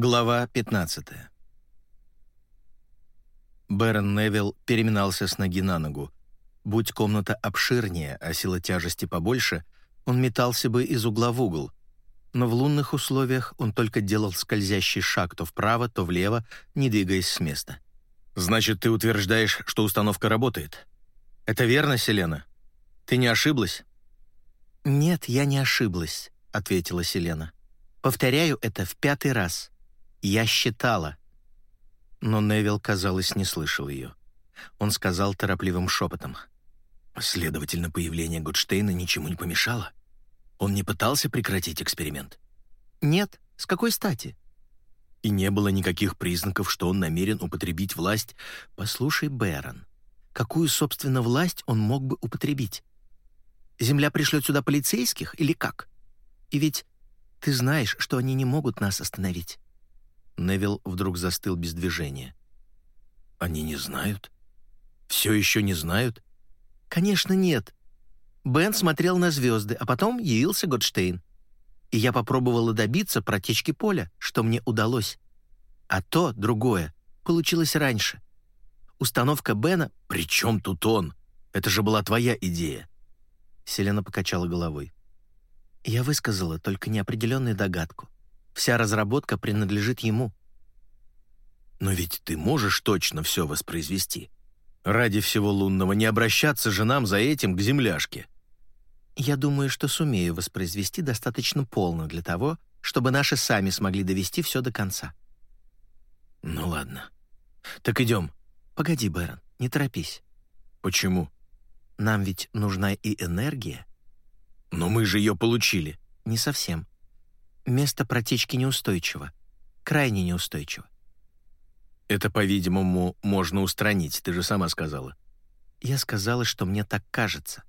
Глава 15 Бэрон Невилл переминался с ноги на ногу. Будь комната обширнее, а сила тяжести побольше, он метался бы из угла в угол. Но в лунных условиях он только делал скользящий шаг то вправо, то влево, не двигаясь с места. «Значит, ты утверждаешь, что установка работает? Это верно, Селена? Ты не ошиблась?» «Нет, я не ошиблась», — ответила Селена. «Повторяю это в пятый раз. Я считала». Но Невил, казалось, не слышал ее. Он сказал торопливым шепотом. «Следовательно, появление Гудштейна ничему не помешало? Он не пытался прекратить эксперимент?» «Нет. С какой стати?» «И не было никаких признаков, что он намерен употребить власть. Послушай, Бэрон, какую, собственно, власть он мог бы употребить? Земля пришлет сюда полицейских или как? И ведь ты знаешь, что они не могут нас остановить». Невил вдруг застыл без движения. «Они не знают? Все еще не знают?» «Конечно, нет. Бен смотрел на звезды, а потом явился Годштейн. И я попробовала добиться протечки поля, что мне удалось. А то, другое, получилось раньше. Установка Бена... «При чем тут он? Это же была твоя идея!» Селена покачала головой. Я высказала только неопределенную догадку. Вся разработка принадлежит ему. Но ведь ты можешь точно все воспроизвести. Ради всего лунного не обращаться же нам за этим к земляшке. Я думаю, что сумею воспроизвести достаточно полно для того, чтобы наши сами смогли довести все до конца. Ну ладно. Так идем. Погоди, Бэрон, не торопись. Почему? Нам ведь нужна и энергия. Но мы же ее получили. Не совсем. Место протечки неустойчиво. Крайне неустойчиво. Это, по-видимому, можно устранить, ты же сама сказала. Я сказала, что мне так кажется.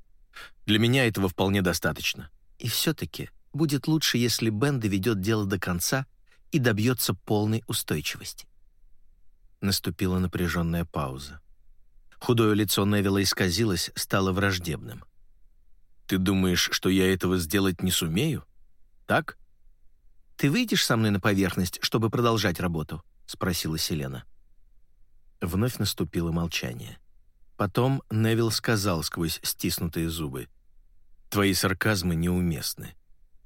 Для меня этого вполне достаточно. И все-таки будет лучше, если Бен доведет дело до конца и добьется полной устойчивости. Наступила напряженная пауза. Худое лицо Невилла исказилось, стало враждебным. «Ты думаешь, что я этого сделать не сумею? Так?» «Ты выйдешь со мной на поверхность, чтобы продолжать работу?» — спросила Селена. Вновь наступило молчание. Потом Невил сказал сквозь стиснутые зубы. «Твои сарказмы неуместны,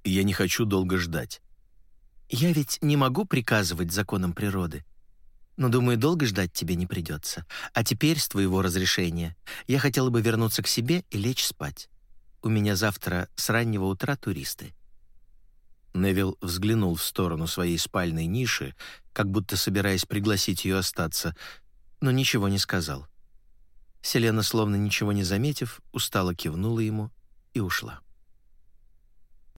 я не хочу долго ждать». «Я ведь не могу приказывать законам природы. Но, думаю, долго ждать тебе не придется. А теперь, с твоего разрешения, я хотела бы вернуться к себе и лечь спать. У меня завтра с раннего утра туристы». Невил взглянул в сторону своей спальной ниши, как будто собираясь пригласить ее остаться, но ничего не сказал. Селена, словно ничего не заметив, устало кивнула ему и ушла.